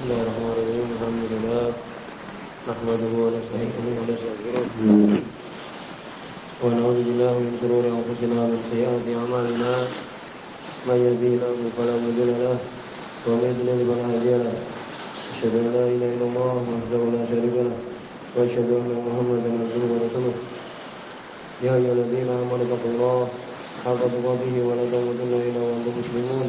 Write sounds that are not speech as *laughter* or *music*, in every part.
بسم الله الرحمن الرحيم الحمد لله نحمده ونستعينه ونستغفره. ونعوذ بالله من شرور أنفسنا ومن سيئات أعمالنا. من يهده الله فلا مضل له ومن يضلل فلا هادي له. أشهد أن لا إله إلا الله وحده لا شريك له وأشهد أن محمدا عبده ورسوله. يا أيها الذين آمنوا اتقوا الله حق تقاته ولا تموتن إلا وأنتم مسلمون.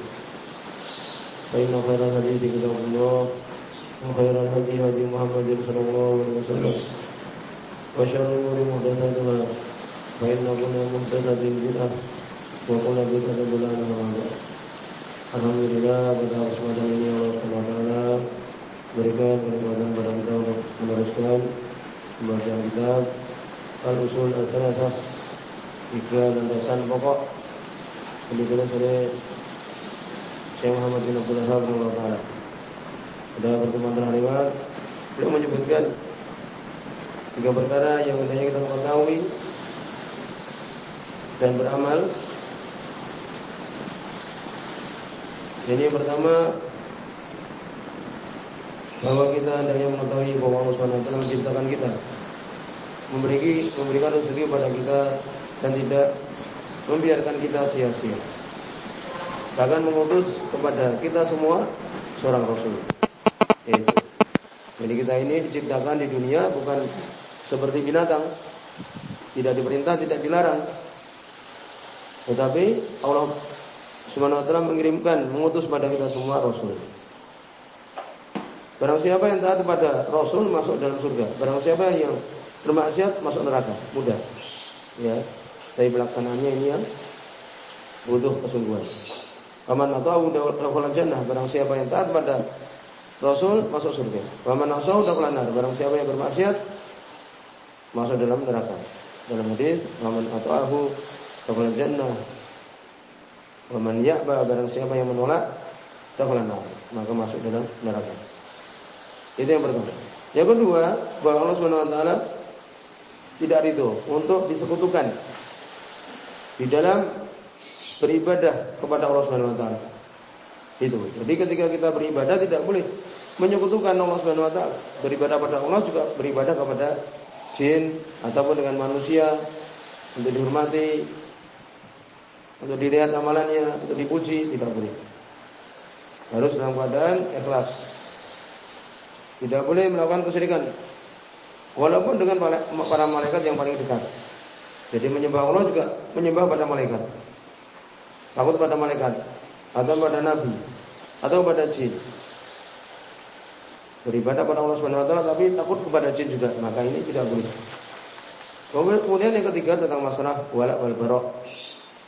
فإن خير الحديث كتاب الله وخير الهدي هدي محمد صلى الله عليه وسلم وشر الأمور محدثاتها فإن كل محدثة بدعة وكل بدعة ضلالة وعلى Alhamdulillah pada kesempatan ini Allah Subhanahu wa taala berikan kesempatan kepada kita untuk meneruskan pembacaan kitab Al-Usul Al-Thalathah Tiga landasan pokok yang ditulis oleh Syekh Muhammad bin Abdul Wahab rahimahullah taala. Pada pertemuan terakhir beliau menyebutkan tiga perkara yang hendaknya kita ketahui dan beramal. Jadi yang pertama bahwa kita hendaknya mengetahui bahwa Allah SWT menciptakan kita, memberi memberikan rezeki pada kita dan tidak membiarkan kita sia-sia. Bahkan mengutus kepada kita semua seorang Rasul. Itu. Jadi kita ini diciptakan di dunia bukan seperti binatang. Tidak diperintah, tidak dilarang. Tetapi Allah Subhanahu wa taala mengirimkan, mengutus pada kita semua rasul. Barang siapa yang taat kepada rasul masuk dalam surga. Barang siapa yang bermaksiat masuk neraka. Mudah. Ya. Tapi pelaksanaannya ini yang butuh kesungguhan. Waman atau dakhala jannah barang siapa yang taat pada Rasul masuk surga. Waman asau dakhala nar barang siapa yang bermaksiat masuk dalam neraka. Dalam hadis waman ata'ahu dakhala jannah. Waman ya'ba barang siapa yang menolak dakhala nar maka masuk dalam neraka. Itu yang pertama. Yang kedua, bahwa Allah Subhanahu wa taala tidak ridho untuk disekutukan di dalam beribadah kepada Allah Subhanahu wa taala. Itu. Jadi ketika kita beribadah tidak boleh menyekutukan Allah Subhanahu wa taala. Beribadah pada Allah juga beribadah kepada jin ataupun dengan manusia untuk dihormati, untuk dilihat amalannya, untuk dipuji, tidak boleh. Harus dalam keadaan ikhlas. Tidak boleh melakukan kesyirikan. Walaupun dengan para malaikat yang paling dekat. Jadi menyembah Allah juga menyembah pada malaikat takut pada malaikat atau pada nabi atau pada jin. Beribadah pada Allah Subhanahu wa taala tapi takut kepada jin juga, maka ini tidak boleh. Kemudian yang ketiga tentang masalah wala wal barok.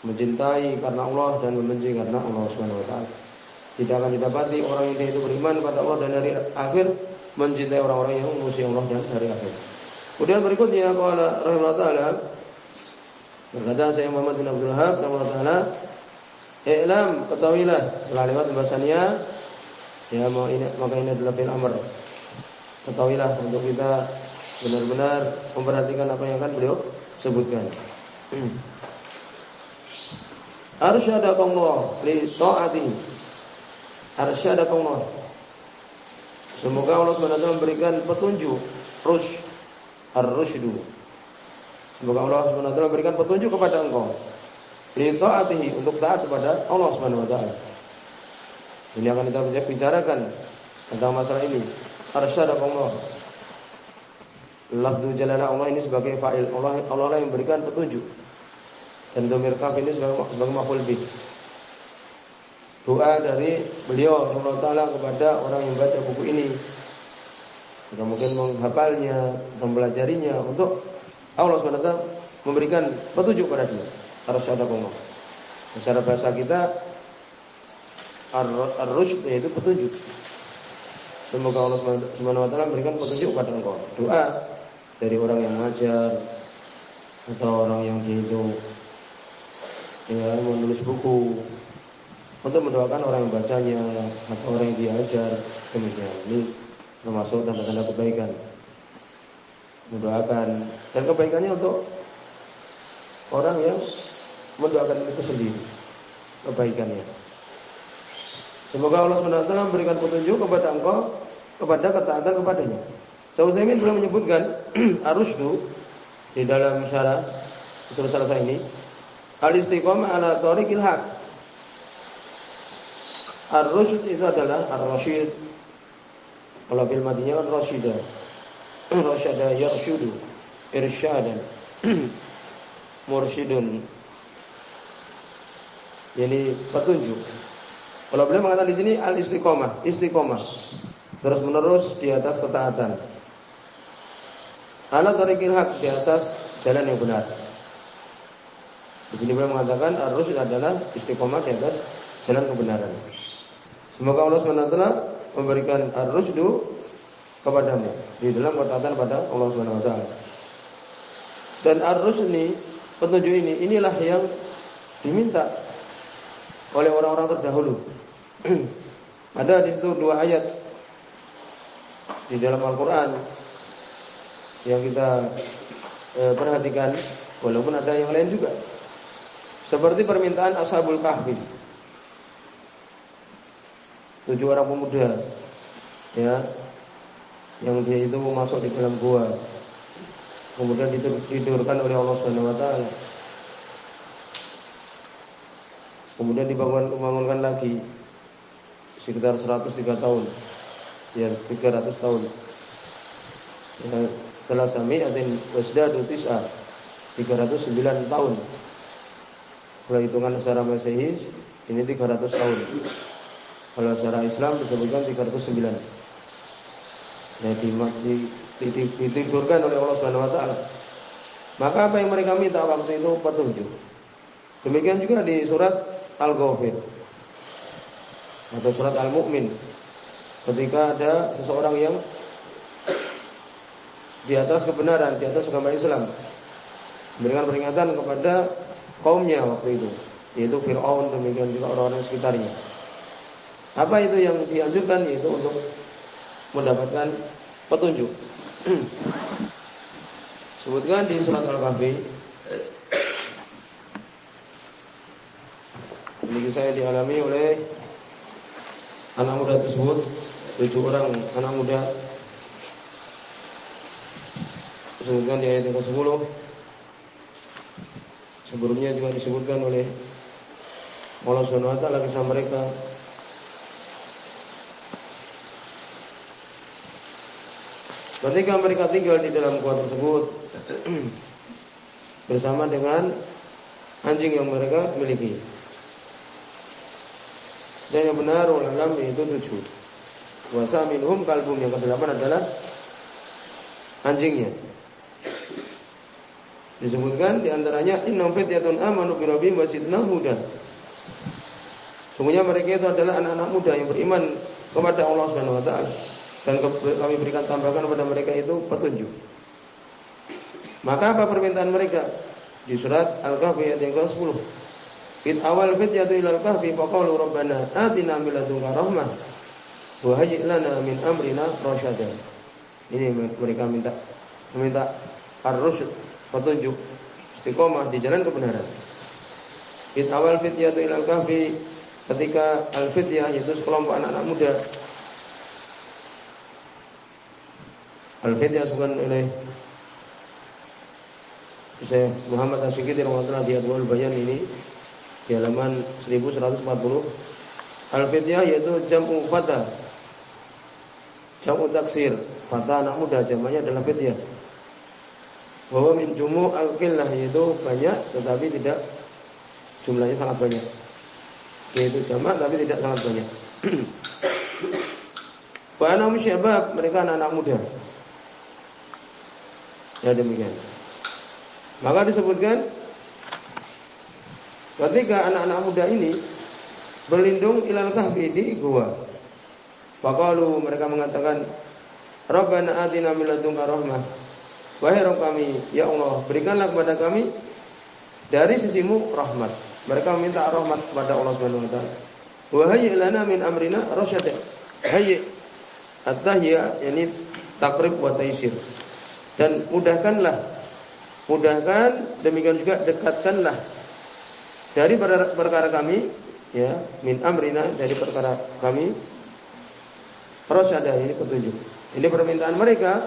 Mencintai karena Allah dan membenci karena Allah Subhanahu wa taala. Tidak akan didapati orang yang itu beriman pada Allah dan hari akhir mencintai orang-orang yang memusuhi Allah dan hari akhir. Kemudian berikutnya qala rahimahullah taala berkata saya Muhammad bin Abdul Wahab taala I'lam ketahuilah telah lewat bahasanya ya mau ini maka ini adalah fil amr. Ketahuilah untuk kita benar-benar memperhatikan apa yang akan beliau sebutkan. Hmm. Arsyadakallah li taati. Arsyadakallah. Semoga Allah SWT memberikan petunjuk rush ar-rusydu. Semoga Allah SWT memberikan petunjuk kepada engkau Litaatihi untuk taat kepada Allah Subhanahu wa taala. Ini akan kita bicarakan tentang masalah ini. Arsyadakallah. Lafdu jalalah Allah ini sebagai fa'il. Allah Allah yang memberikan petunjuk. Dan domir kaf ini sebagai sebagai maf'ul bih. Doa dari beliau Allah taala kepada orang yang baca buku ini. Jika mungkin menghafalnya, mempelajarinya untuk Allah SWT memberikan petunjuk pada dia harus ada koma. Secara bahasa kita ar-rusyd yaitu petunjuk. Semoga Allah Subhanahu wa taala memberikan petunjuk kepada engkau. Doa dari orang yang mengajar atau orang yang dia itu ya menulis buku untuk mendoakan orang yang bacanya atau orang yang diajar demikian. Ini termasuk tanda-tanda kebaikan. Mendoakan dan kebaikannya untuk orang yang mendoakan itu sendiri kebaikannya. Semoga Allah SWT memberikan petunjuk kepada engkau kepada ketaatan kepadanya. Utsaimin belum menyebutkan *clears throat* arusdu di dalam syarat selesai ini al istiqomah ala tariqil haq. Ar-rusyd itu adalah ar-rasyid. Kalau bil madinya kan rasyida. *clears throat* Rasyada yarshudu irsyadan. *clears throat* Mursyidun. Jadi petunjuk. Kalau beliau mengatakan di sini al istiqomah, istiqomah. Terus menerus di atas ketaatan. Ala tariqil haq di atas jalan yang benar. Di sini beliau mengatakan ar-rusyd adalah istiqomah di atas jalan kebenaran. Semoga Allah SWT memberikan ar-rusydu kepadamu di dalam ketaatan pada Allah taala. Dan ar-rusyd ini, petunjuk ini inilah yang diminta oleh orang-orang terdahulu *clears throat* Ada di situ dua ayat di dalam Al-Quran yang kita e, perhatikan, walaupun ada yang lain juga. Seperti permintaan Ashabul Kahfi. Tujuh orang pemuda ya yang dia itu masuk di dalam gua kemudian ditidurkan oleh Allah Subhanahu wa taala kemudian dibangun dibangunkan lagi sekitar 103 tahun. Ya 300 tahun. Ya, setelah sami atin wasdadu tis'a 309 tahun. Kalau hitungan secara masehi ini 300 tahun. Kalau secara Islam disebutkan 309 ya di, ditidurkan oleh Allah Subhanahu wa taala. Maka apa yang mereka minta waktu itu? Petunjuk. Demikian juga di surat Al-Ghafir. Atau surat Al-Mu'min. Ketika ada seseorang yang di atas kebenaran, di atas agama Islam memberikan peringatan kepada kaumnya waktu itu yaitu Fir'aun demikian juga orang-orang sekitarnya. Apa itu yang dianjurkan? Yaitu untuk mendapatkan petunjuk. *clears throat* Sebutkan di surat Al-Kahfi ini saya dialami oleh anak muda tersebut tujuh orang anak muda. Disebutkan di ayat yang ke-10 sebelumnya juga disebutkan oleh Allah Subhanahu wa taala mereka. Ketika mereka tinggal di dalam gua tersebut *clears throat* bersama dengan anjing yang mereka miliki. Dan yang benar ulama itu tujuh. Wasa minhum kalbum yang kedelapan adalah anjingnya. Disebutkan di antaranya innam fityatun amanu bi rabbihim wasidnahum hudan. Sungguhnya mereka itu adalah anak-anak muda yang beriman kepada Allah Subhanahu wa taala dan kami berikan tambahan kepada mereka itu petunjuk. Maka apa permintaan mereka? Di surat Al-Kahfi ayat yang ke-10. Fit awal fityatu ilal kahfi faqalu rabbana atina min ladunka rahmah wa lana min amrina rasyada. Ini mereka minta meminta ar-rusyd, petunjuk istiqomah di jalan kebenaran. Fit awal fityatu ilal kahfi ketika al-fityah yaitu sekelompok anak-anak muda Al-Fityah disebutkan oleh Syekh Muhammad Asyikiti rahimahullah di Adwal Bayan ini di halaman 1140 Al-Fityah yaitu jamu fata jamu taksir. Fata anak muda jamannya adalah fityah bahwa min jumu al-qillah yaitu banyak tetapi tidak jumlahnya sangat banyak. Yaitu jamak tapi tidak sangat banyak. *clears throat* Wa anak syabab mereka anak-anak muda. Ya demikian. Maka disebutkan Ketika anak-anak muda ini berlindung ilal kahfi di gua. Faqalu mereka mengatakan Rabbana atina min ladunka rahmah. Wahai Rabb kami, ya Allah, berikanlah kepada kami dari sisimu rahmat. Mereka meminta rahmat kepada Allah Subhanahu wa taala. Wa hayyi lana min amrina rasyada. Hayyi at-tahiyya yani takrib wa taisir. Dan mudahkanlah mudahkan demikian juga dekatkanlah dari perkara kami ya min amrina dari perkara kami rasyada ini petunjuk. Ini permintaan mereka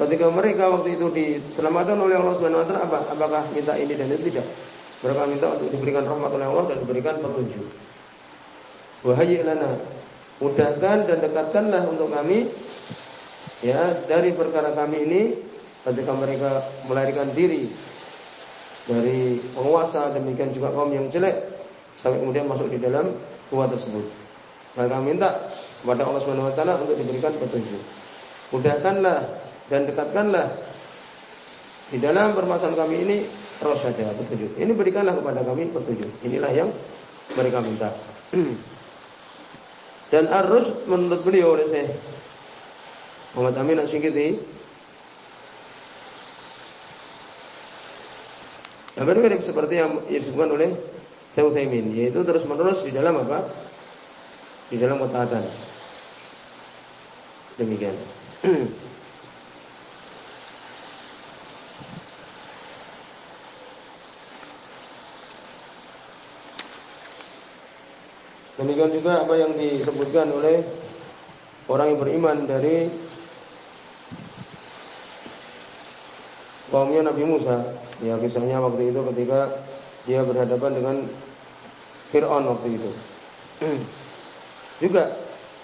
ketika mereka waktu itu diselamatkan oleh Allah Subhanahu wa taala apa? Apakah minta ini dan itu tidak? Mereka minta untuk diberikan rahmat oleh Allah dan diberikan petunjuk. Wahai lana mudahkan dan dekatkanlah untuk kami ya dari perkara kami ini ketika mereka melarikan diri dari penguasa demikian juga kaum yang jelek sampai kemudian masuk di dalam gua tersebut. Maka minta kepada Allah Subhanahu wa taala untuk diberikan petunjuk. Mudahkanlah dan dekatkanlah di dalam permasalahan kami ini rasyada petunjuk. Ini berikanlah kepada kami petunjuk. Inilah yang mereka minta. *clears throat* dan arus menurut beliau oleh saya Muhammad Amin Asyikiti Hampir mirip seperti yang disebutkan oleh Syekh Utsaimin, yaitu terus menerus di dalam apa? di dalam ketaatan. Demikian. Demikian juga apa yang disebutkan oleh orang yang beriman dari kaumnya Nabi Musa. Ya kisahnya waktu itu ketika dia berhadapan dengan Fir'aun waktu itu. *clears throat* juga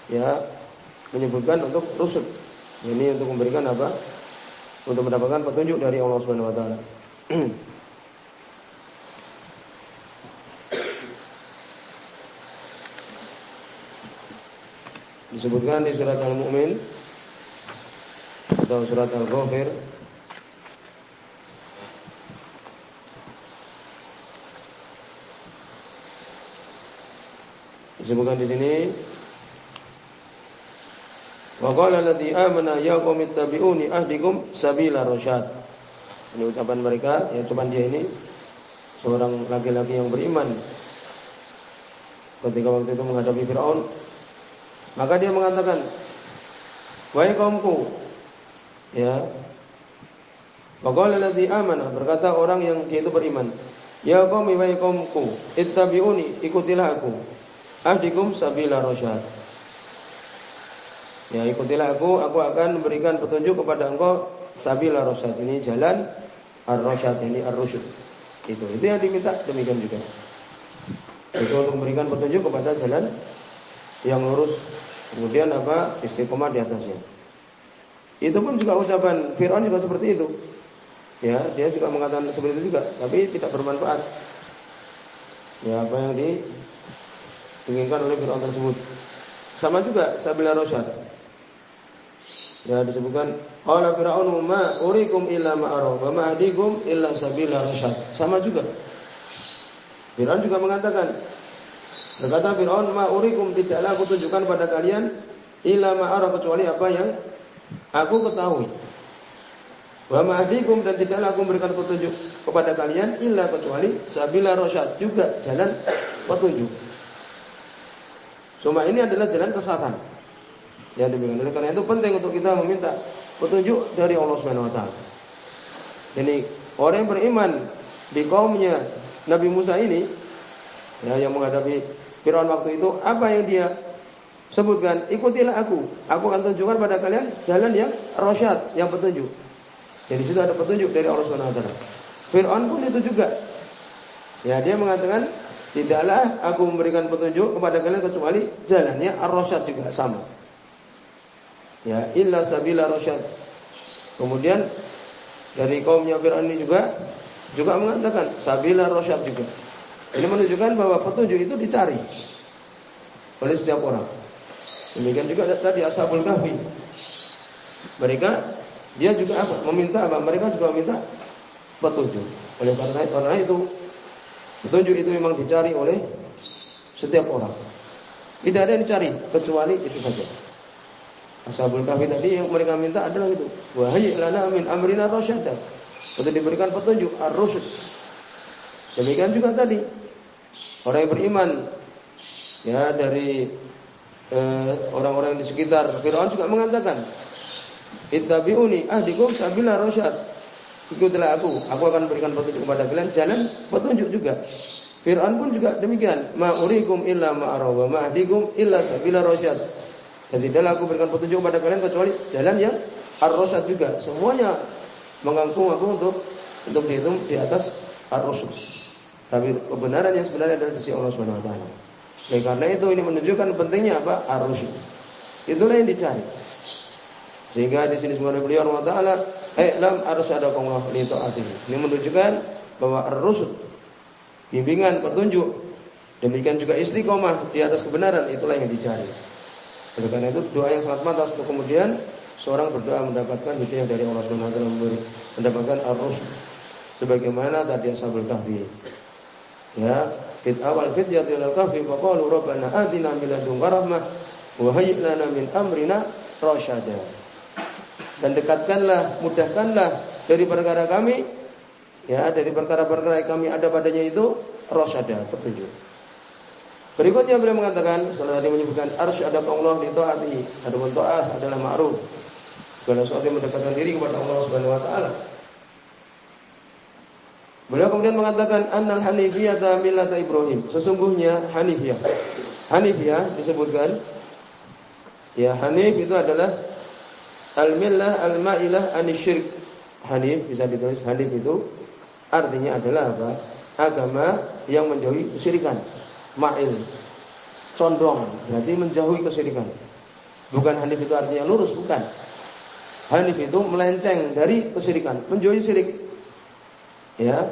ya menyebutkan untuk rusuk. Ini untuk memberikan apa? Untuk mendapatkan petunjuk dari Allah Subhanahu wa taala. *clears throat* Disebutkan di surat Al-Mu'min atau surat Al-Ghafir Disebutkan di sini Wa qala alladhi amana ya qaumi tabi'uni ahdikum sabila rasyad. Ini ucapan mereka, ya cuman dia ini seorang laki-laki yang beriman. Ketika waktu itu menghadapi Firaun, maka dia mengatakan, "Wahai kaumku, ya, Wa qala alladhi amana, berkata orang yang dia itu beriman, "Ya qaumi wahai kaumku, ittabi'uni, ikutilah aku." Ahdikum sabila rasyad. Ya ikutilah aku, aku akan memberikan petunjuk kepada engkau sabila rasyad. Ini jalan ar-rasyad, ini ar-rusyud. Itu, itu yang diminta demikian juga. Itu untuk memberikan petunjuk kepada jalan yang lurus. Kemudian apa? Istiqomah di atasnya. Itu pun juga ucapan Fir'aun juga seperti itu. Ya, dia juga mengatakan seperti itu juga, tapi tidak bermanfaat. Ya, apa yang di diinginkan oleh Fir'aun tersebut. Sama juga sabila rasyad. Ya disebutkan qala fir'aun ma urikum illa ma wa ma ahdikum illa sabila rasyad. Sama juga. Fir'aun juga mengatakan Berkata Fir'aun ma urikum tidaklah aku tunjukkan pada kalian illa ma kecuali apa yang aku ketahui. Wa ma ahdikum dan tidaklah aku memberikan petunjuk kepada kalian illa kecuali sabila rasyad juga jalan petunjuk. Cuma ini adalah jalan kesatan. Ya demikian. Oleh karena itu penting untuk kita meminta petunjuk dari Allah Subhanahu wa taala. Jadi orang yang beriman di kaumnya Nabi Musa ini ya yang menghadapi Firaun waktu itu apa yang dia sebutkan ikutilah aku aku akan tunjukkan pada kalian jalan yang rasyad yang petunjuk jadi situ ada petunjuk dari Allah Subhanahu wa taala Firaun pun itu juga ya dia mengatakan Tidaklah aku memberikan petunjuk kepada kalian kecuali jalannya ar-rasyad juga sama. Ya, illa sabila rasyad. Kemudian dari kaumnya Fir'aun ini juga juga mengatakan sabila rasyad juga. Ini menunjukkan bahwa petunjuk itu dicari oleh setiap orang. Demikian juga tadi Ashabul Kahfi. Mereka dia juga apa? Meminta apa? Mereka juga meminta petunjuk. Oleh karena itu Petunjuk itu memang dicari oleh setiap orang. Tidak ada yang dicari kecuali itu saja. Ashabul kahfi tadi yang mereka minta adalah itu. Wahai lana min amrina rasyada. Untuk diberikan petunjuk ar-rusyd. Demikian juga tadi orang yang beriman ya dari eh, orang-orang eh, di sekitar Firaun juga mengatakan Ittabi'uni ahdikum sabila rasyad. Ikutilah aku, aku akan berikan petunjuk kepada kalian jalan petunjuk juga. Fir'aun pun juga demikian. Ma'urikum illa ma'araw wa ma'ahdikum illa sabila rasyad. Dan tidaklah aku berikan petunjuk kepada kalian kecuali jalan yang ar-rasyad juga. Semuanya mengaku aku untuk untuk dihitung di atas ar-rasyad. Tapi kebenaran yang sebenarnya adalah di sisi Allah Subhanahu wa taala. Dan karena itu ini menunjukkan pentingnya apa? Ar-rasyad. Itulah yang dicari. Sehingga di sini sebenarnya beliau Allah taala, "Eh lam arsyadakumullah li taatihi." Ini menunjukkan bahwa ar-rusul bimbingan petunjuk demikian juga istiqomah di atas kebenaran itulah yang dicari. Oleh karena itu doa yang sangat pantas untuk kemudian seorang berdoa mendapatkan hidayah dari Allah Subhanahu wa taala mendapatkan ar-rusul sebagaimana tadi ashabul kahfi. Ya, fit awal fityatil kahfi faqalu rabbana atina min ladunka rahmah wa hayyi lana min amrina rasyada dan dekatkanlah, mudahkanlah dari perkara kami ya dari perkara-perkara yang kami ada padanya itu rosyada petunjuk. Berikutnya beliau mengatakan setelah tadi menyebutkan arsy ada Allah di taati, ada taat adalah ma'ruf. Segala sesuatu yang mendekatkan diri kepada Allah Subhanahu wa taala. Beliau kemudian mengatakan annal hanifiyah millata Ibrahim. Sesungguhnya hanifiyah. Hanifiyah disebutkan ya hanif itu adalah Al-millah al-ma'ilah anisyirk. Hanif bisa ditulis hanif itu artinya adalah apa? Agama yang menjauhi kesyirikan. Ma'il. Condong, berarti menjauhi kesyirikan. Bukan hanif itu artinya lurus, bukan. Hanif itu melenceng dari kesyirikan, menjauhi syirik. Ya.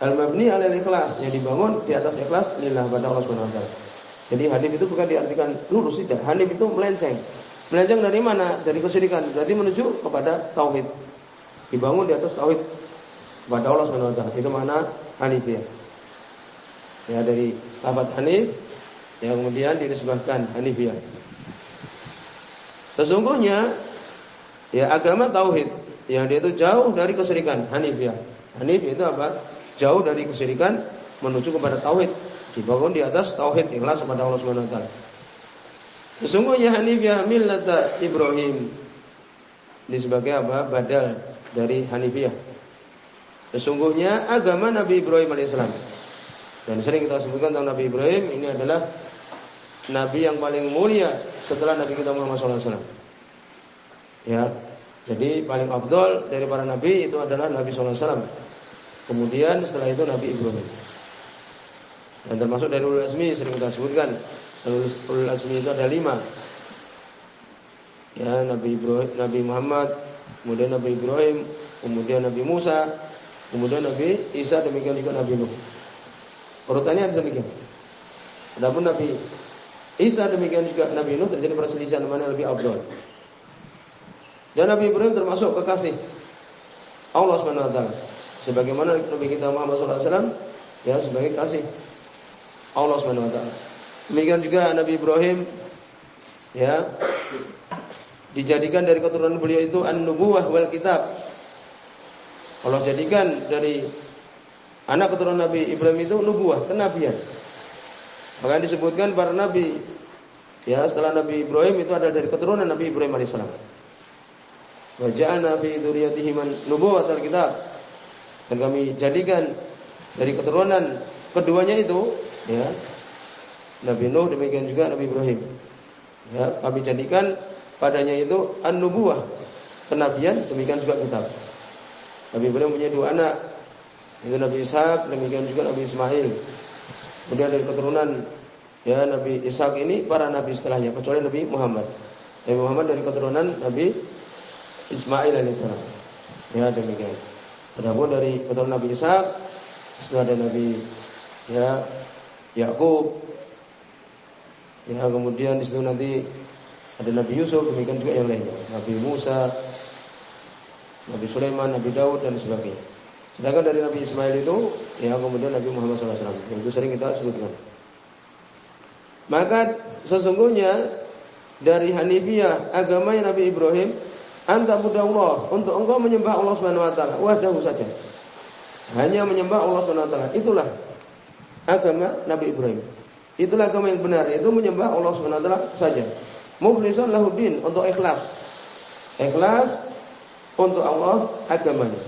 Al-mabni al ikhlas yang dibangun di atas ikhlas lillah pada Allah Subhanahu. Jadi hanif itu bukan diartikan lurus tidak. Hanif itu melenceng. Melenceng dari mana? Dari kesyirikan. Berarti menuju kepada tauhid. Dibangun di atas tauhid kepada Allah Subhanahu wa taala. Itu mana Hanifiyah. Ya dari lafaz Hanif yang kemudian dinisbahkan Hanifiyah. Sesungguhnya ya agama tauhid yang dia itu jauh dari kesyirikan Hanifiyah. Hanif itu apa? Jauh dari kesyirikan menuju kepada tauhid. Dibangun di atas tauhid ikhlas kepada Allah Subhanahu wa taala. Sesungguhnya Hanifiyah millata Ibrahim. Ini sebagai apa? Badal dari Hanifiyah. Sesungguhnya agama Nabi Ibrahim alaihissalam. Dan sering kita sebutkan tentang Nabi Ibrahim ini adalah Nabi yang paling mulia setelah Nabi kita Muhammad SAW. Ya, jadi paling abdul dari para Nabi itu adalah Nabi SAW. Kemudian setelah itu Nabi Ibrahim. Dan termasuk dari Ulul Azmi sering kita sebutkan Ulul Azmi itu ada lima. Ya, Nabi Ibrahim, Nabi Muhammad, kemudian Nabi Ibrahim, kemudian Nabi Musa, kemudian Nabi Isa, demikian juga Nabi Nuh. Urutannya ada demikian. Adapun Nabi Isa demikian juga Nabi Nuh terjadi perselisihan mana lebih abdul. Dan Nabi Ibrahim termasuk kekasih Allah Subhanahu wa taala. Sebagaimana Nabi kita Muhammad SAW ya sebagai kasih Allah Subhanahu wa taala. Demikian juga Nabi Ibrahim ya dijadikan dari keturunan beliau itu an-nubuwah wal kitab. Allah jadikan dari anak keturunan Nabi Ibrahim itu nubuwah, kenabian. Maka disebutkan para nabi ya setelah Nabi Ibrahim itu ada dari keturunan Nabi Ibrahim alaihissalam. Wa ja'alna fi dzurriyyatihi nubuwah wal kitab. Dan kami jadikan dari keturunan keduanya itu ya Nabi Nuh demikian juga Nabi Ibrahim. Ya, kami jadikan padanya itu an-nubuwah, kenabian, demikian juga kitab. Nabi Ibrahim punya dua anak, itu Nabi Ishak, demikian juga Nabi Ismail. Kemudian dari keturunan ya Nabi Ishak ini para nabi setelahnya, kecuali Nabi Muhammad. Nabi Muhammad dari keturunan Nabi Ismail alaihissalam. Ya demikian. Adapun dari keturunan Nabi Ishak, setelah ada Nabi ya Yakub, Ya, kemudian di situ nanti ada Nabi Yusuf, demikian juga yang lainnya. Nabi Musa, Nabi Sulaiman, Nabi Daud dan sebagainya. Sedangkan dari Nabi Ismail itu, ya kemudian Nabi Muhammad SAW. Yang itu sering kita sebutkan. Maka sesungguhnya dari Hanifiyah agama Nabi Ibrahim anta Allah untuk engkau menyembah Allah Subhanahu wa taala wahdahu saja. Hanya menyembah Allah Subhanahu wa taala. Itulah agama Nabi Ibrahim. Itulah agama yang benar, yaitu menyembah Allah taala saja. Mukhlishan lahuddin untuk ikhlas. Ikhlas untuk Allah agamanya.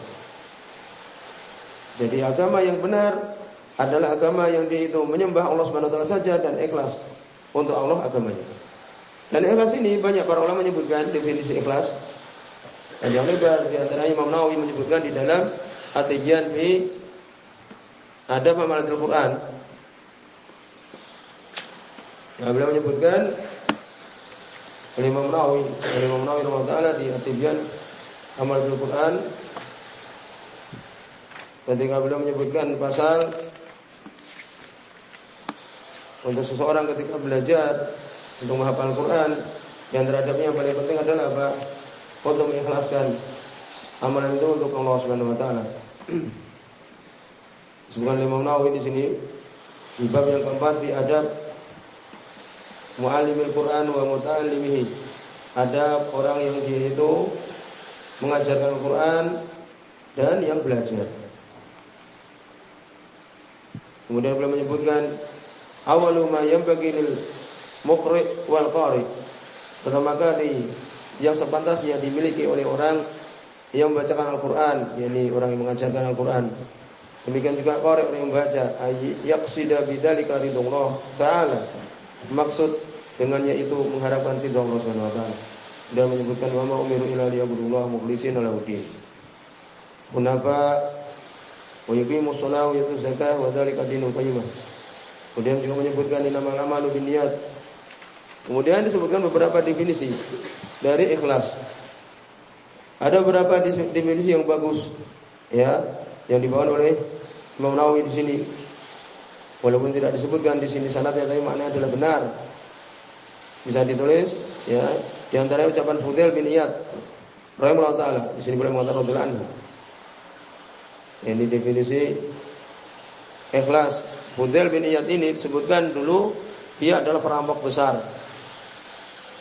Jadi agama yang benar adalah agama yang itu menyembah Allah taala saja dan ikhlas untuk Allah agamanya. Dan ikhlas ini banyak para ulama menyebutkan definisi ikhlas. Dan yang lebar di antara Imam Nawawi menyebutkan di dalam Atijan fi Adab Amalatul Quran. Nah, beliau menyebutkan Imam Nawawi, Imam Nawawi taala di Atijan Amalatul Quran ketika beliau menyebutkan pasal untuk seseorang ketika belajar untuk menghafal Quran yang terhadapnya yang paling penting adalah apa? Untuk mengikhlaskan amalan itu untuk Allah Subhanahu wa taala. Sebutkan Imam Nawawi di sini di bab yang keempat di adab muallimil Quran wa muta'allimihi. Ada orang yang dia itu mengajarkan Quran dan yang belajar. Kemudian beliau menyebutkan awalu ma yanbaghi lil muqri wal qari. Pertama kali yang sepantasnya dimiliki oleh orang yang membacakan Al-Qur'an, yakni orang yang mengajarkan Al-Qur'an. Demikian juga qari yang membaca, yaqsida bidzalika ridullah taala. Maksud dengannya itu mengharapkan ridho Allah Subhanahu wa taala. Dan menyebutkan wa ma umiru illa liya'budullah mukhlishina lahu. Kenapa wa yuqimus shalah wa yutuz zakah wa dzalika dinul qayyimah. Kemudian juga menyebutkan nama amalu niat. Kemudian disebutkan beberapa definisi dari ikhlas. Ada beberapa definisi yang bagus ya, yang dibawa oleh Imam Nawawi di sini. Walaupun tidak disebutkan di sini sanadnya tapi maknanya adalah benar. Bisa ditulis ya, di antara ucapan Fudail bin Iyad rahimahullah taala. Di sini boleh mengatakan radhiyallahu anhu. Ini definisi ikhlas Fudail bin Iyad ini disebutkan dulu dia adalah perampok besar.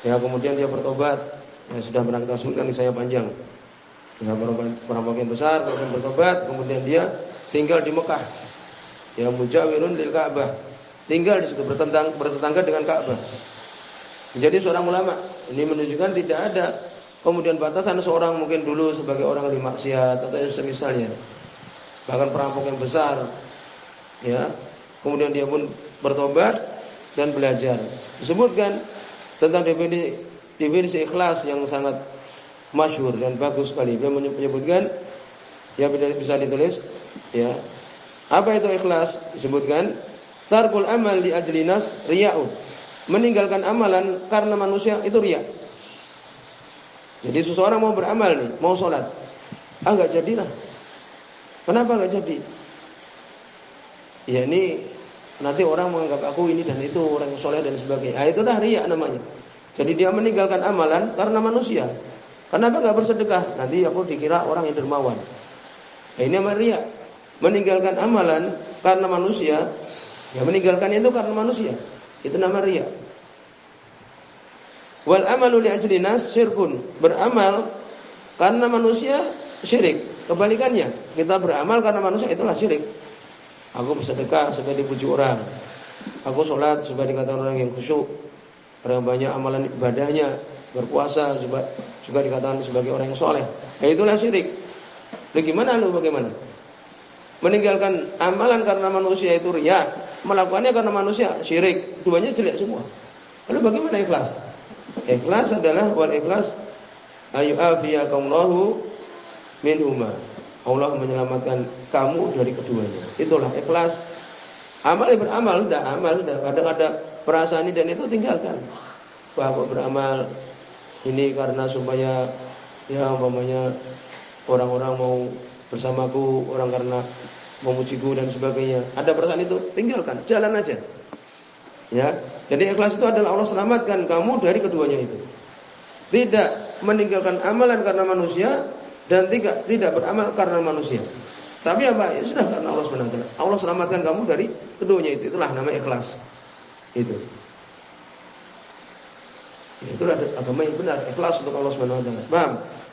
Ya kemudian dia bertobat. Ya, sudah pernah kita sebutkan di saya panjang. Ya, perampok yang besar, kemudian bertobat, kemudian dia tinggal di Mekah. Ya mujawirun lil Ka'bah. Tinggal di situ bertetangga, bertetangga dengan Ka'bah. Menjadi seorang ulama. Ini menunjukkan tidak ada kemudian batasan seorang mungkin dulu sebagai orang yang maksiat atau semisalnya. Bahkan perampok yang besar ya Kemudian dia pun bertobat dan belajar. Disebutkan tentang definisi, definisi ikhlas yang sangat masyhur dan bagus sekali. Dia menyebutkan ya bisa ditulis ya. Apa itu ikhlas? Disebutkan tarkul amal li ajlinas riya'un. Meninggalkan amalan karena manusia itu riya. Jadi seseorang mau beramal nih, mau sholat. Ah nggak jadilah. Kenapa nggak jadi? Ya ini nanti orang menganggap aku ini dan itu orang yang dan sebagainya. Nah, itu dah riak namanya. Jadi dia meninggalkan amalan karena manusia. Kenapa nggak bersedekah? Nanti aku dikira orang yang dermawan. Nah, ini namanya riak. Meninggalkan amalan karena manusia, ya meninggalkan itu karena manusia. Itu nama riak. Wal amalu li ajli nas syirkun. Beramal karena manusia syirik. Kebalikannya, kita beramal karena manusia itulah syirik. Aku bersedekah supaya dipuji orang. Aku sholat supaya dikatakan orang yang khusyuk. Orang banyak amalan ibadahnya. Berpuasa juga, juga dikatakan sebagai orang yang soleh. Nah, itulah syirik. Bagaimana lu bagaimana? Meninggalkan amalan karena manusia itu ria. Melakukannya karena manusia syirik. Duanya jelek semua. Lalu bagaimana ikhlas? Ikhlas adalah wal ikhlas ayu afiyakumullahu minhuma. Allah menyelamatkan kamu dari keduanya. Itulah ikhlas. Amal beramal, sudah amal, sudah kadang ada perasaan ini dan itu tinggalkan. Bahwa beramal ini karena supaya ya umpamanya orang-orang mau bersamaku, orang karena memujiku dan sebagainya. Ada perasaan itu, tinggalkan, jalan aja. Ya. Jadi ikhlas itu adalah Allah selamatkan kamu dari keduanya itu. Tidak meninggalkan amalan karena manusia, dan tidak tidak beramal karena manusia. Tapi apa? Ya sudah karena Allah SWT. Allah selamatkan kamu dari keduanya itu. Itulah nama ikhlas. Itu. Itulah agama yang benar, ikhlas untuk Allah Subhanahu wa taala. Paham?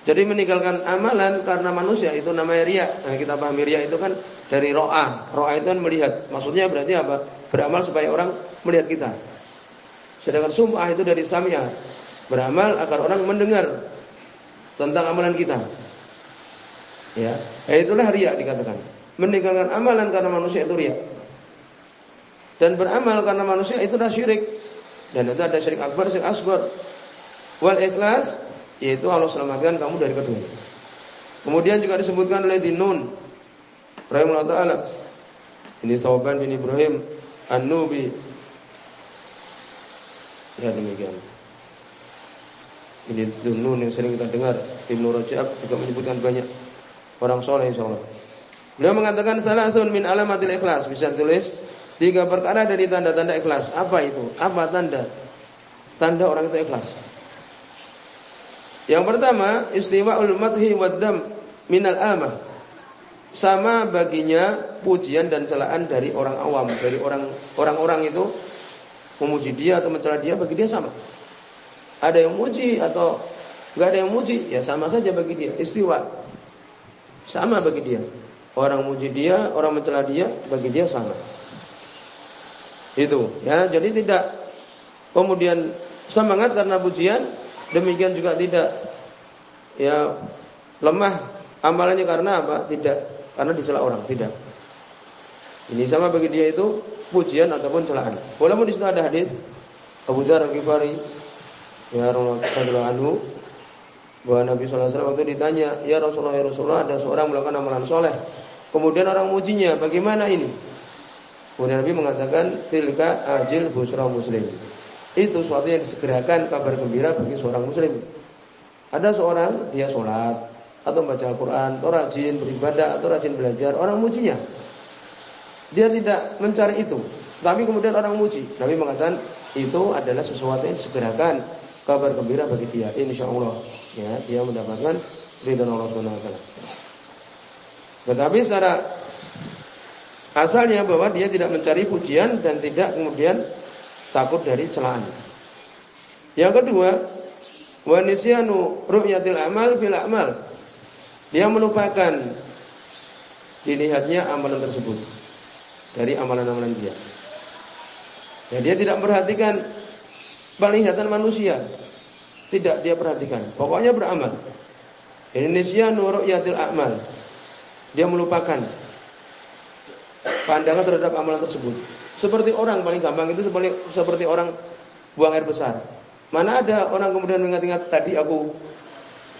Jadi meninggalkan amalan karena manusia itu namanya ria. Nah, kita pahami ria itu kan dari ro'a. Ro'a itu kan melihat. Maksudnya berarti apa? Beramal supaya orang melihat kita. Sedangkan sum'ah itu dari samia. Beramal agar orang mendengar tentang amalan kita. Ya, itulah ria dikatakan. Meninggalkan amalan karena manusia itu ria. Dan beramal karena manusia itu adalah syirik. Dan itu ada syirik akbar, syirik asgar. Wal ikhlas yaitu Allah selamatkan kamu dari kedua. Kemudian juga disebutkan oleh Dinun rahimahullah taala. Ini Sauban bin Ibrahim An-Nubi. Ya demikian. Ini Dinun yang sering kita dengar. Ibnu Rajab juga menyebutkan banyak orang soleh insyaallah. Beliau mengatakan salah satu min alamatil ikhlas bisa tulis Tiga perkara dari tanda-tanda ikhlas. Apa itu? Apa tanda? Tanda orang itu ikhlas. Yang pertama, istiwa'ul madhi waddam minal amah. Sama baginya pujian dan celaan dari orang awam, dari orang orang-orang itu memuji dia atau mencela dia bagi dia sama. Ada yang muji atau enggak ada yang muji, ya sama saja bagi dia. Istiwa. Sama bagi dia. Orang muji dia, orang mencela dia, bagi dia sama. Itu ya, jadi tidak kemudian semangat karena pujian, demikian juga tidak ya lemah amalannya karena apa? Tidak karena dicela orang, tidak. Ini sama bagi dia itu pujian ataupun celaan. Walaupun di situ ada hadis Abu Dzar Al-Ghifari ya Rasulullah anhu bahwa Nabi sallallahu alaihi waktu ditanya, "Ya Rasulullah, ya Rasulullah, ada seorang melakukan amalan soleh. Kemudian orang mujinya, bagaimana ini?" Kemudian Nabi mengatakan tilka ajil busra muslim. Itu suatu yang disegerakan kabar gembira bagi seorang muslim. Ada seorang dia sholat atau membaca Al-Quran, atau rajin beribadah, atau rajin belajar, orang mujinya. Dia tidak mencari itu, tapi kemudian orang muji. Nabi mengatakan itu adalah sesuatu yang disegerakan kabar gembira bagi dia. Insya Allah, ya dia mendapatkan ridho Allah Subhanahu Wa Taala. Tetapi secara Asalnya bahwa dia tidak mencari pujian dan tidak kemudian takut dari celaan. Yang kedua, wa nisyanu ru'yatil amal fil amal. Dia melupakan dilihatnya amalan tersebut dari amalan-amalan dia. Ya, dia tidak perhatikan penglihatan manusia. Tidak dia perhatikan. Pokoknya beramal. Indonesia ru'yatil amal. Dia melupakan pandangan terhadap amalan tersebut. Seperti orang paling gampang itu seperti seperti orang buang air besar. Mana ada orang kemudian mengingat-ingat tadi aku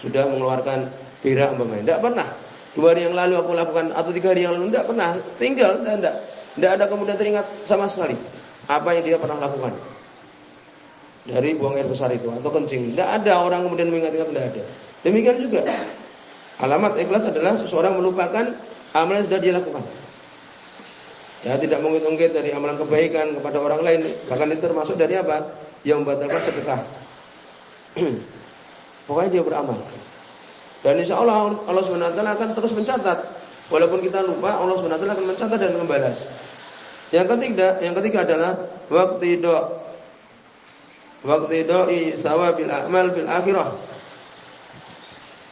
sudah mengeluarkan berak umpamanya. Tidak pernah. Dua hari yang lalu aku lakukan atau tiga hari yang lalu tidak pernah. Tinggal tidak tidak ada kemudian teringat sama sekali apa yang dia pernah lakukan dari buang air besar itu atau kencing. Tidak ada orang kemudian mengingat-ingat tidak ada. Demikian juga alamat ikhlas adalah seseorang melupakan amalan yang sudah dia lakukan. Ya, tidak mengungkit-ungkit dari amalan kebaikan kepada orang lain. Bahkan itu termasuk dari apa? Yang membatalkan sedekah. *clears throat* Pokoknya dia beramal. Dan insya Allah Allah SWT akan terus mencatat. Walaupun kita lupa, Allah SWT akan mencatat dan membalas. Yang ketiga, yang ketiga adalah waktu do waktu doi sawabil amal bil akhirah.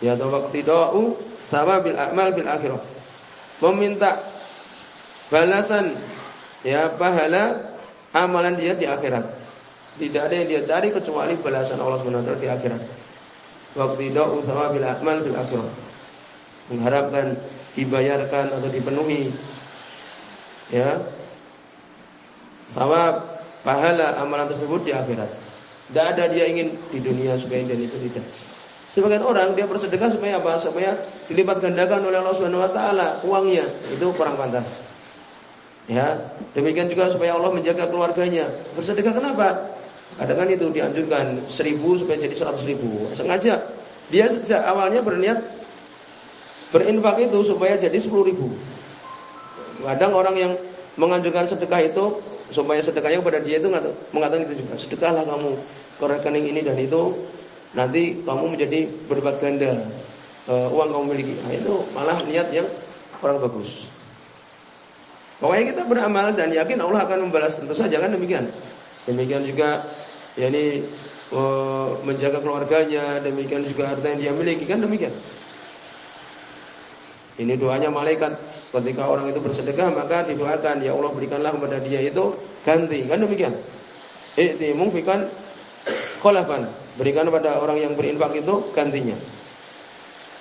Ya atau waktu do'u sawabil amal bil akhirah. Meminta balasan ya pahala amalan dia di akhirat. Tidak ada yang dia cari kecuali balasan Allah SWT di akhirat. Waktu itu usaha bila amal bil akhirat. Mengharapkan dibayarkan atau dipenuhi ya sawab pahala amalan tersebut di akhirat. Tidak ada dia ingin di dunia supaya dan itu tidak. Sebagian orang dia bersedekah supaya apa? Supaya dilipat gandakan oleh Allah Subhanahu wa taala uangnya. Itu kurang pantas. Ya, demikian juga supaya Allah menjaga keluarganya. Bersedekah kenapa? Kadang itu dianjurkan seribu supaya jadi seratus ribu. Sengaja dia sejak awalnya berniat berinfak itu supaya jadi sepuluh ribu. Kadang orang yang menganjurkan sedekah itu supaya sedekahnya kepada dia itu mengatakan itu juga sedekahlah kamu ke rekening ini dan itu nanti kamu menjadi berlipat ganda uh, uang kamu miliki. Nah, itu malah niat yang kurang bagus. Pokoknya kita beramal dan yakin Allah akan membalas tentu saja kan demikian. Demikian juga ya ini menjaga keluarganya, demikian juga harta yang dia miliki kan demikian. Ini doanya malaikat ketika orang itu bersedekah maka didoakan ya Allah berikanlah kepada dia itu ganti kan demikian. I'ti mungfikan kholafan berikan kepada orang yang berinfak itu gantinya.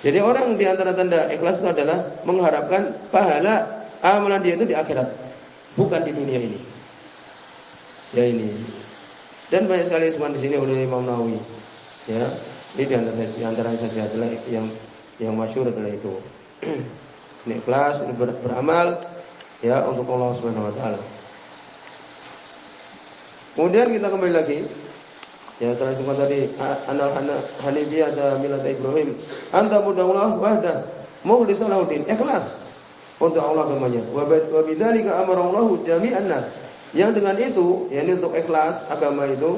Jadi orang di antara tanda ikhlas itu adalah mengharapkan pahala amalan dia itu di akhirat, bukan di dunia ini. Ya ini. Dan banyak sekali semua di sini oleh Imam Nawawi. Ya, ini di antara, di antara saja adalah yang yang masyhur adalah itu. *clears throat* ini ikhlas, ini ber, beramal ya untuk Allah Subhanahu wa taala. Kemudian kita kembali lagi Ya setelah semua tadi Anal Hanifi ada milat Ibrahim Anta mudahullah wahdah Mukhlisan lahuddin Ikhlas Untuk Allah agamanya Wa bidzalika amara Allahu jami'an nas. Yang dengan itu yakni untuk ikhlas agama itu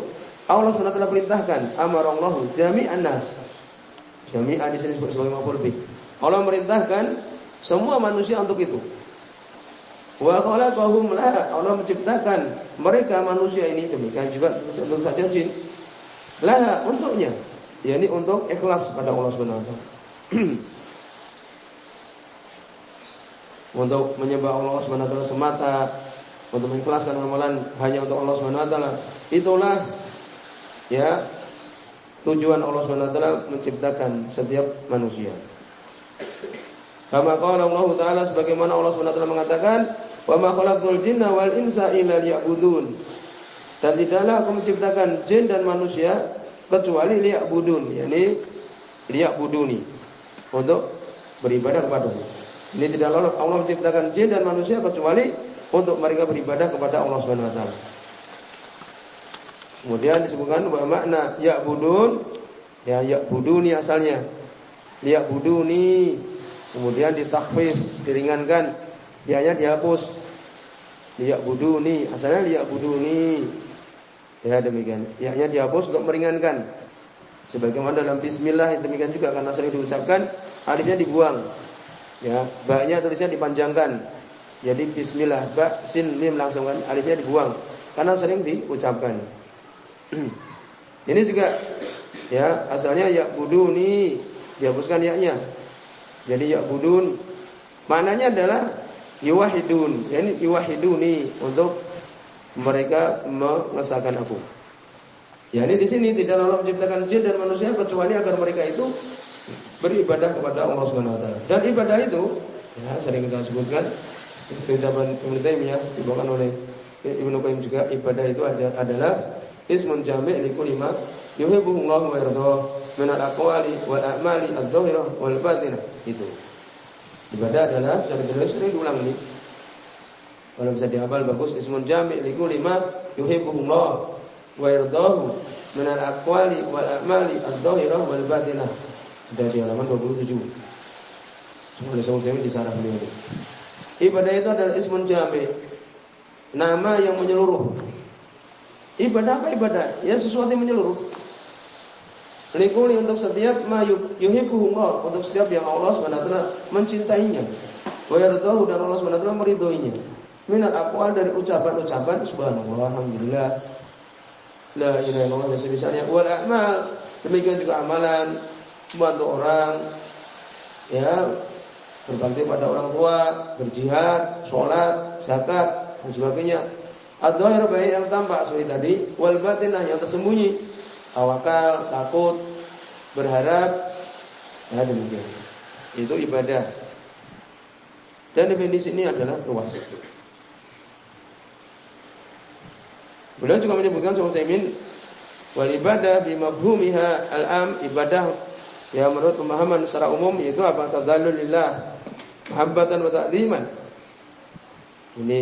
Allah SWT perintahkan amara Allahu jami'an nas. Jami'an di sini sebagai maf'ul bih. Allah merintahkan semua manusia untuk itu. Wa khalaqahum la Allah menciptakan mereka manusia ini demikian juga tentu saja jin. Lah untuknya. Ya ini untuk ikhlas pada Allah Subhanahu wa taala. *clears throat* untuk menyembah Allah Subhanahu wa taala semata, untuk mengikhlaskan amalan hanya untuk Allah Subhanahu wa taala. Itulah ya tujuan Allah Subhanahu wa taala menciptakan setiap manusia. Kama qala Allah taala sebagaimana Allah Subhanahu wa taala mengatakan, "Wa ma khalaqtul jinna wal insa illa liya'budun." Dan tidaklah aku menciptakan jin dan manusia kecuali liyak budun, yakni liyak buduni untuk beribadah kepada Allah. Ini tidak lalu Allah menciptakan jin dan manusia kecuali untuk mereka beribadah kepada Allah Subhanahu wa taala. Kemudian disebutkan bahwa makna ya budun ya ya buduni asalnya. Liyak buduni kemudian ditakhfif, diringankan, dianya dihapus. Liyak buduni asalnya liyak buduni Ya demikian. Ya-nya dihapus untuk meringankan. Sebagaimana dalam bismillah demikian juga karena sering diucapkan alifnya dibuang. Ya, ba-nya tulisnya dipanjangkan. Jadi bismillah, ba, sin, mim langsung kan alifnya dibuang karena sering diucapkan. *clears throat* Ini juga ya asalnya ya buduni dihapuskan ya-nya. Jadi ya budun maknanya adalah yuwahidun, yani yuwahiduni untuk mereka mengesahkan aku. Ya ini di sini tidak Allah menciptakan jin dan manusia kecuali agar mereka itu beribadah kepada Allah Subhanahu wa taala. Dan ibadah itu ya sering kita sebutkan itu zaman Ibnu Taimiyah dibawakan oleh Ibnu Qayyim juga ibadah itu adalah ismun jami' li kulli ma wa yardah min al-aqwali wal a'mali wal batinah. Itu. Ibadah adalah cara sering diulang ini kalau bisa dihafal bagus ismun jami' li kulli ma wa yardahu min al-aqwali wal a'mali wal batinah. Dari halaman 27. Semua disebut di sarah beliau. Ibadah itu adalah ismun jami'. Nama yang menyeluruh. Ibadah apa ibadah? Ya sesuatu yang menyeluruh. Likuli untuk setiap ma yuhibbuhullah untuk setiap yang Allah SWT mencintainya. Wa yardahu dan Allah SWT meridhoinya minat aqwal dari ucapan-ucapan subhanallah alhamdulillah la ilaha illallah dan sebagainya wal a'mal demikian juga amalan membantu orang. Ya berbakti pada orang tua berjihad sholat zakat dan sebagainya. Ad-dhahir baik yang tampak seperti tadi wal batinah yang tersembunyi. Tawakal takut berharap. Ya demikian. Itu ibadah. Dan definisi ini adalah luas. Beliau juga menyebutkan Syekh Utsaimin wal ibadah bi mafhumiha al-am ibadah ya menurut pemahaman secara umum yaitu apa tadzallulillah mahabbatan wa ta'ziman. Ini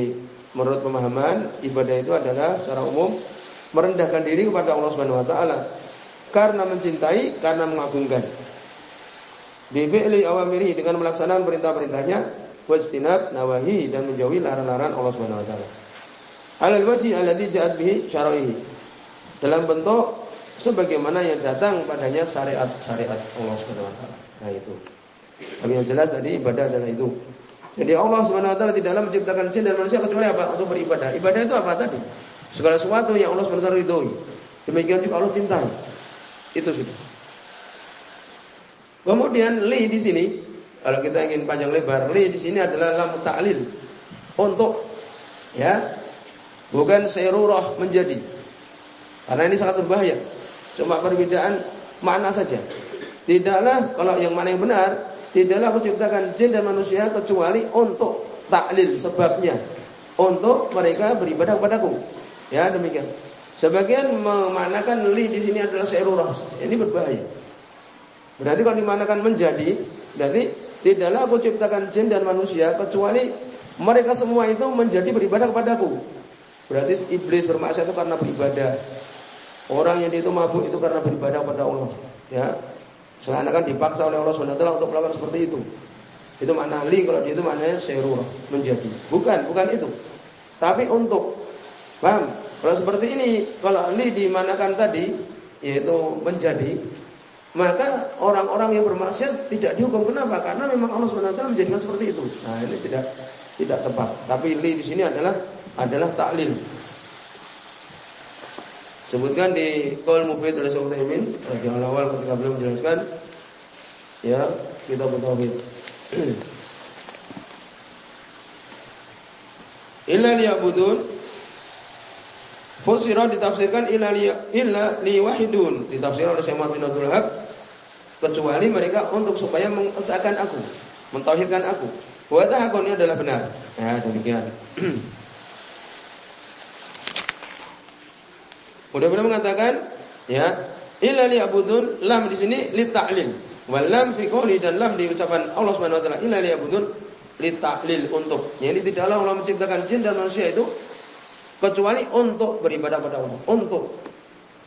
menurut pemahaman ibadah itu adalah secara umum merendahkan diri kepada Allah Subhanahu wa taala karena mencintai, karena mengagungkan. Bifi'li awamiri dengan melaksanakan perintah-perintahnya wastinab nawahi dan menjauhi larangan-larangan Allah Subhanahu wa taala alal wajhi alladhi ja'at bihi syara'ihi. Dalam bentuk sebagaimana yang datang padanya syariat-syariat Allah Subhanahu wa taala. Nah itu. Tapi yang jelas tadi ibadah adalah itu. Jadi Allah Subhanahu wa taala tidaklah menciptakan jin dan manusia kecuali apa? Untuk beribadah. Ibadah itu apa tadi? Segala sesuatu yang Allah Subhanahu wa taala ridhoi. Demikian juga Allah cintai. Itu sudah. Kemudian li di sini, kalau kita ingin panjang lebar, li di sini adalah lam ta'lil. Untuk ya, bukan serurah menjadi. Karena ini sangat berbahaya. Cuma perbedaan makna saja. Tidaklah kalau yang mana yang benar, tidaklah aku ciptakan jin dan manusia kecuali untuk taklil sebabnya. Untuk mereka beribadah kepadaku. Ya, demikian. Sebagian memanakan li di sini adalah serurah. Ini berbahaya. Berarti kalau dimanakan menjadi, berarti tidaklah aku ciptakan jin dan manusia kecuali mereka semua itu menjadi beribadah kepadaku. Berarti iblis bermaksud itu karena beribadah. Orang yang itu mabuk itu karena beribadah kepada Allah. Ya, selain akan dipaksa oleh Allah SWT untuk melakukan seperti itu. Itu makna li kalau itu maknanya serur menjadi. Bukan, bukan itu. Tapi untuk paham? Kalau seperti ini, kalau li dimanakan tadi yaitu menjadi maka orang-orang yang bermaksiat tidak dihukum kenapa? Karena memang Allah SWT menjadikan seperti itu. Nah, ini tidak tidak tepat. Tapi li di sini adalah adalah taklil. Sebutkan di Qaul Mufid oleh Syekh Utsaimin yang awal ketika beliau menjelaskan ya kita bertauhid. *clears throat* Illa liya'budun Fusira ditafsirkan illa illa liwahidun ditafsirkan oleh Syekh bin Abdul kecuali mereka untuk supaya mengesahkan aku, mentauhidkan aku. Wa ini adalah benar. Ya, demikian. *clears throat* Udah benar mengatakan ya, illa liya'budun lam di sini li ta'lil. Wal lam fi qouli dan lam di ucapan Allah Subhanahu wa taala illa liya'budun li ta'lil untuk. Jadi tidaklah Allah menciptakan jin dan manusia itu kecuali untuk beribadah pada Allah, untuk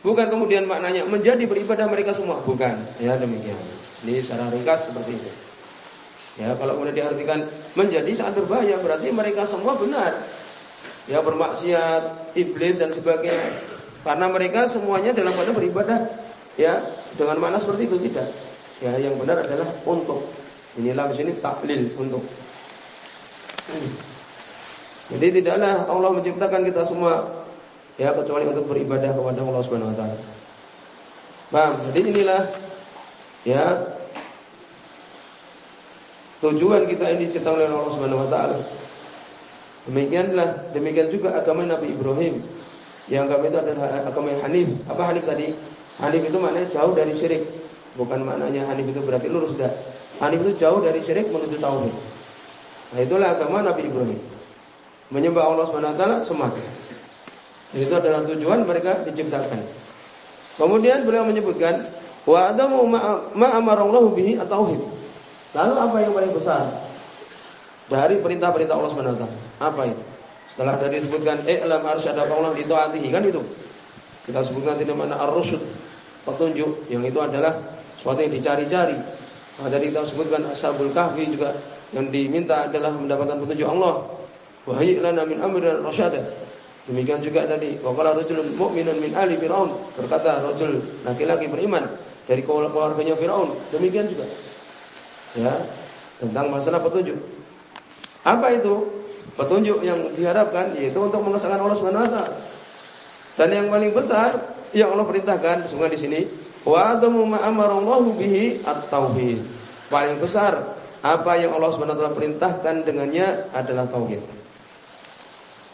Bukan kemudian maknanya menjadi beribadah mereka semua, bukan. Ya demikian. Ini secara ringkas seperti itu. Ya, kalau kemudian diartikan menjadi sangat berbahaya berarti mereka semua benar. Ya bermaksiat, iblis dan sebagainya. Karena mereka semuanya dalam keadaan beribadah ya dengan makna seperti itu tidak. Ya, yang benar adalah untuk. Inilah di sini taklil untuk. Jadi tidaklah Allah menciptakan kita semua ya kecuali untuk beribadah kepada Allah Subhanahu wa taala. Paham? Jadi inilah ya tujuan kita ini diciptakan oleh Allah Subhanahu wa taala. Demikianlah demikian juga agama Nabi Ibrahim. Yang agama itu adalah agama yang Hanif. Apa Hanif tadi? Hanif itu maknanya jauh dari syirik. Bukan maknanya Hanif itu berarti lurus dah. Hanif itu jauh dari syirik menuju tauhid. Nah, itulah agama Nabi Ibrahim. Menyembah Allah Subhanahu wa taala. Itu adalah tujuan mereka diciptakan. Kemudian beliau menyebutkan wa adamu ma amarallahu bihi at-tauhid. Lalu apa yang paling besar dari perintah-perintah Allah Subhanahu wa? Apa itu? Setelah tadi disebutkan i'lam arsyadaka Allah itu atihi kan itu. Kita sebutkan tidak mana ar-rusyd, petunjuk yang itu adalah sesuatu yang dicari-cari. Nah, tadi kita sebutkan ashabul kahfi juga yang diminta adalah mendapatkan petunjuk Allah. Wa lana min amrina rasyada. Demikian juga tadi waqala rajulun mu'minun min ali Firaun berkata rajul laki-laki beriman dari keluarganya Firaun. Demikian juga. Ya, tentang masalah petunjuk. Apa itu? Petunjuk yang diharapkan yaitu untuk mengesahkan Allah Subhanahu wa taala. Dan yang paling besar yang Allah perintahkan semua di sini wa adamu bihi at-tauhid. Paling besar apa yang Allah Subhanahu wa taala perintahkan dengannya adalah tauhid.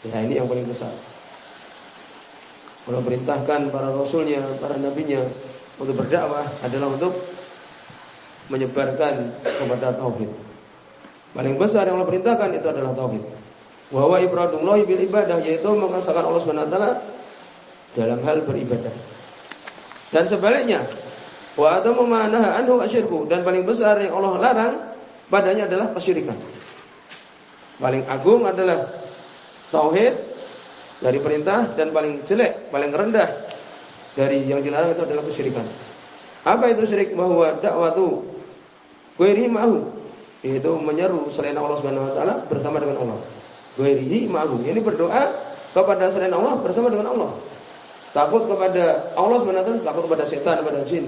Ya ini yang paling besar. Allah perintahkan para rasulnya, para nabinya untuk berdakwah adalah untuk menyebarkan kepada tauhid. Paling besar yang Allah perintahkan itu adalah tauhid. Wa huwa ifradullahi bil ibadah yaitu mengesahkan Allah taala dalam hal beribadah. Dan sebaliknya, wa adamu ma anhu asyirku dan paling besar yang Allah larang padanya adalah kesyirikan. Paling agung adalah tauhid dari perintah dan paling jelek, paling rendah dari yang dilarang itu adalah kesyirikan. Apa itu syirik? Bahwa dakwatu ghairi ma'hu yaitu menyeru selain Allah Subhanahu wa taala bersama dengan Allah. Ghairihi ma'hu. Ini berdoa kepada selain Allah bersama dengan Allah. Takut kepada Allah Subhanahu wa taala, takut kepada setan, kepada jin.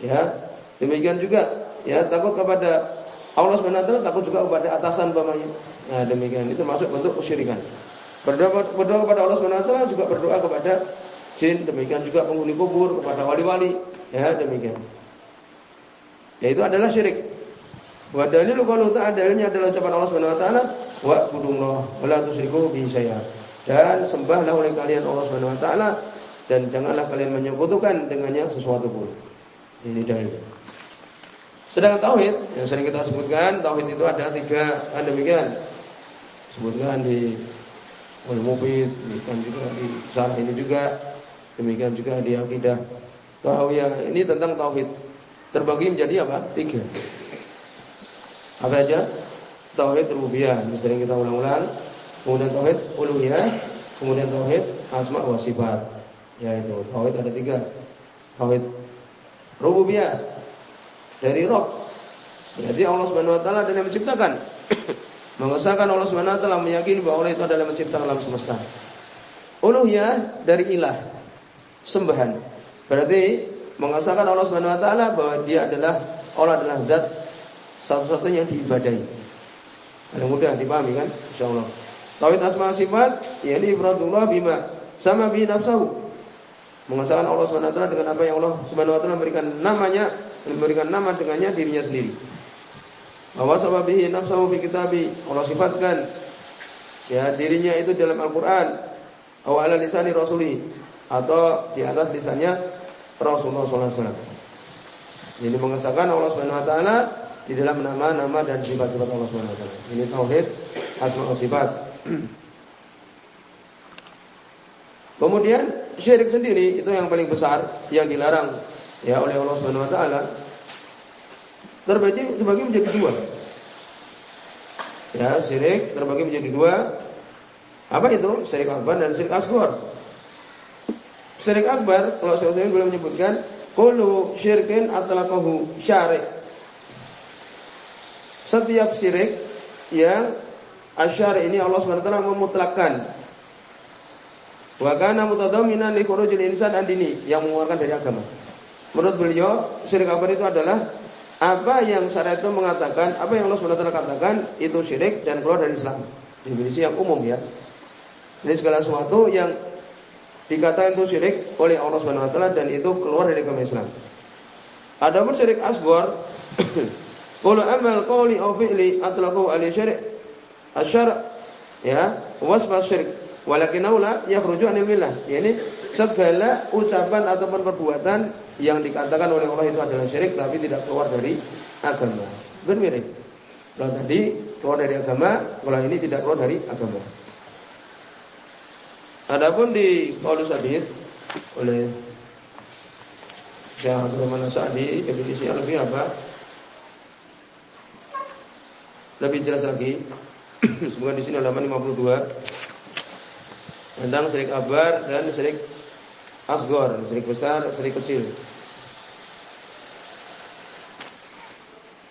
Ya. Demikian juga ya takut kepada Allah Subhanahu wa taala takut juga kepada atasan umpamanya. Nah, demikian itu masuk bentuk kesyirikan. Berdoa berdoa kepada Allah Subhanahu wa taala juga berdoa kepada jin, demikian juga penghuni kubur kepada wali-wali, ya demikian. Ya itu adalah syirik. Wa dalilu qalu ta'ala adalah ucapan Allah Subhanahu wa taala wa budullah wa la tusyriku bi syai'a. Dan sembahlah oleh kalian Allah Subhanahu wa taala dan janganlah kalian menyekutukan dengannya sesuatu pun. Ini dalil. Sedangkan tauhid yang sering kita sebutkan, tauhid itu ada tiga, kan demikian. Sebutkan di Al Mufid, demikian juga di Syarah ini juga, demikian juga di akidah Tauhid. Ini tentang tauhid. Terbagi menjadi apa? Tiga. Apa aja? Tauhid rububiyah, sering kita ulang-ulang. Kemudian tauhid uluhiyah, kemudian tauhid asma wa sifat. Yaitu tauhid ada tiga. Tauhid rububiyah dari roh. Jadi Allah Subhanahu wa taala yang menciptakan. *coughs* Mengesahkan Allah Subhanahu wa taala meyakini bahwa Allah itu adalah menciptakan alam semesta. Uluhiyah dari ilah, sembahan. Berarti mengesahkan Allah Subhanahu wa taala bahwa dia adalah Allah adalah zat satu-satunya yang diibadahi. Ada mudah dipahami kan? Insyaallah. Tauhid asma sifat yakni ifradullah bima sama bi nafsahu. Mengesahkan Allah Subhanahu wa taala dengan apa yang Allah Subhanahu wa taala memberikan namanya, memberikan nama dengannya dirinya sendiri. Bahwa sababihi nafsahu fi kitabi Allah sifatkan ya dirinya itu dalam Al-Qur'an atau ala lisani rasuli atau di atas lisannya Rasulullah sallallahu alaihi wasallam. Jadi mengesahkan Allah Subhanahu wa taala di dalam nama-nama dan sifat-sifat Allah Subhanahu wa. Ini tauhid asma wa sifat. *clears throat* Kemudian syirik sendiri itu yang paling besar yang dilarang ya oleh Allah Subhanahu wa taala. Terbagi terbagi menjadi dua. Ya, syirik terbagi menjadi dua. Apa itu? Syirik akbar dan syirik asghar. Syirik akbar kalau saya boleh menyebutkan kullu syirkin atlaqahu syarik setiap syirik yang asyar ini Allah SWT memutlakkan wa kana mutadamminan li khurujil insan an dini yang mengeluarkan dari agama. Menurut beliau, syirik akbar itu adalah apa yang syariat itu mengatakan, apa yang Allah SWT katakan itu syirik dan keluar dari Islam. Definisi yang umum ya. Jadi segala sesuatu yang dikatakan itu syirik oleh Allah SWT dan itu keluar dari agama Islam. Adapun syirik asghar *clears throat* Qul amal qawli aw fi'li atlaqu ali syari' asyar ya wasfa syirik walakinahu la yakhruju anil millah. Yakni segala ucapan ataupun perbuatan yang dikatakan oleh Allah itu adalah syirik tapi tidak keluar dari agama. Bermirip kalau tadi keluar dari agama kalau ini tidak keluar dari agama. Adapun di Paulus Hadid oleh Syekh Abdul Rahman Sa'di definisi lebih apa? Lebih jelas lagi. *clears throat* Semoga di sini halaman 52 tentang syirik akbar dan syirik asgor, syirik besar, syirik kecil.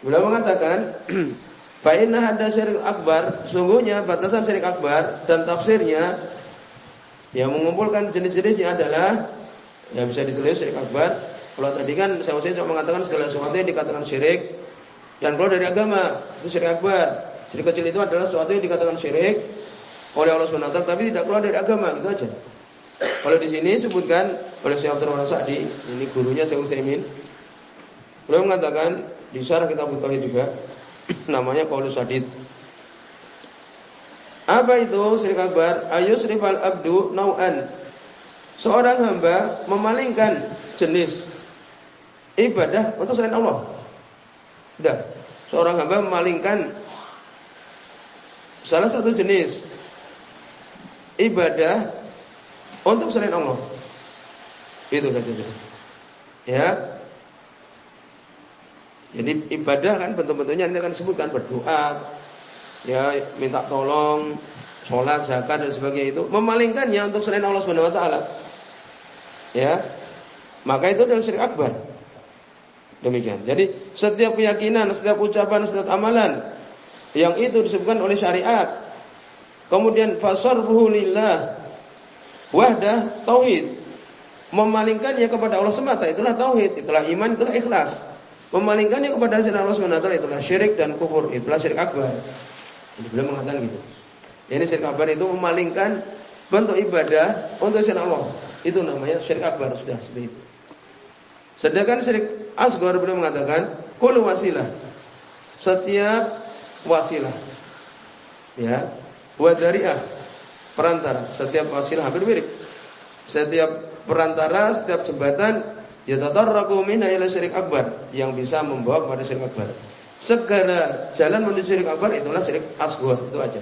Beliau mengatakan, *clears throat* Fa'inna hadda syirik akbar, sungguhnya batasan syirik akbar dan tafsirnya yang mengumpulkan jenis-jenisnya adalah yang bisa ditulis syirik akbar. Kalau tadi kan saya cuma mengatakan segala sesuatu yang dikatakan syirik dan keluar dari agama itu syirik akbar. Syirik kecil itu adalah sesuatu yang dikatakan syirik oleh Allah SWT tapi tidak keluar dari agama itu aja. Kalau di sini sebutkan oleh Syekh Abdul Rahman Sa'di, ini gurunya Syekh Utsaimin. Beliau mengatakan di syarah kitab Tauhid juga *clears throat* namanya Paulus Sadid. Apa itu syirik akbar? Ayusrifal abdu nau'an. Seorang hamba memalingkan jenis ibadah untuk selain Allah. Sudah. Seorang hamba memalingkan salah satu jenis ibadah untuk selain Allah. Itu saja. Ya. Jadi ibadah kan bentuk-bentuknya ini akan disebutkan berdoa, ya minta tolong, sholat, zakat dan sebagainya itu memalingkannya untuk selain Allah Subhanahu Wa Taala. Ya, maka itu adalah syirik akbar. Demikian. Jadi setiap keyakinan, setiap ucapan, setiap amalan yang itu disebutkan oleh syariat. Kemudian fasarfuhu lillah wahdah tauhid. Memalingkannya kepada Allah semata itulah tauhid, itulah iman, itulah ikhlas. Memalingkannya kepada selain Allah SWT itulah syirik dan kufur, itulah syirik akbar. Jadi beliau mengatakan gitu. Ini syirik akbar itu memalingkan bentuk ibadah untuk selain Allah. Itu namanya syirik akbar sudah seperti itu. Sedangkan syirik asghar beliau mengatakan kullu wasilah. Setiap wasilah. Ya. Wa dari'ah perantara. Setiap wasilah hampir mirip. Setiap perantara, setiap jembatan yatatarraqu minha ila syirik akbar yang bisa membawa kepada syirik akbar. Segala jalan menuju syirik akbar itulah syirik asghar, itu aja.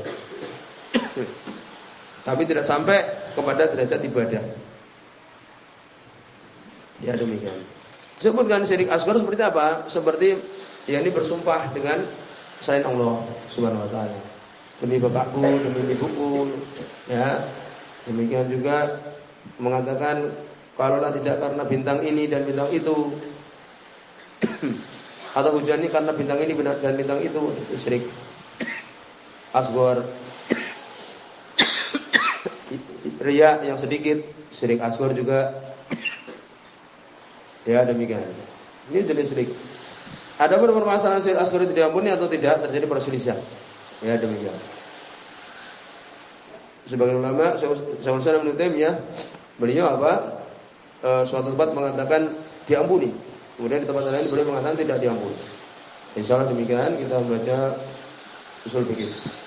Tapi tidak sampai kepada derajat ibadah. Ya demikian. Sebutkan syirik asghar seperti apa? Seperti ya ini bersumpah dengan selain Allah Subhanahu wa taala. Demi bapakku, demi ibuku, ya. Demikian juga mengatakan kalaulah tidak karena bintang ini dan bintang itu *clears throat* atau hujan ini karena bintang ini dan bintang itu itu syirik asghar. *clears throat* Ria yang sedikit syirik asghar juga Ya demikian. Ini jenis syirik. Ada pun permasalahan syirik asghar itu diampuni atau tidak terjadi perselisihan. Ya demikian. Sebagian ulama, Syaikhul Islam Ibnu ya, beliau apa? E, suatu tempat mengatakan diampuni. Kemudian di tempat lain beliau mengatakan tidak diampuni. Insya Allah demikian kita membaca usul fikih.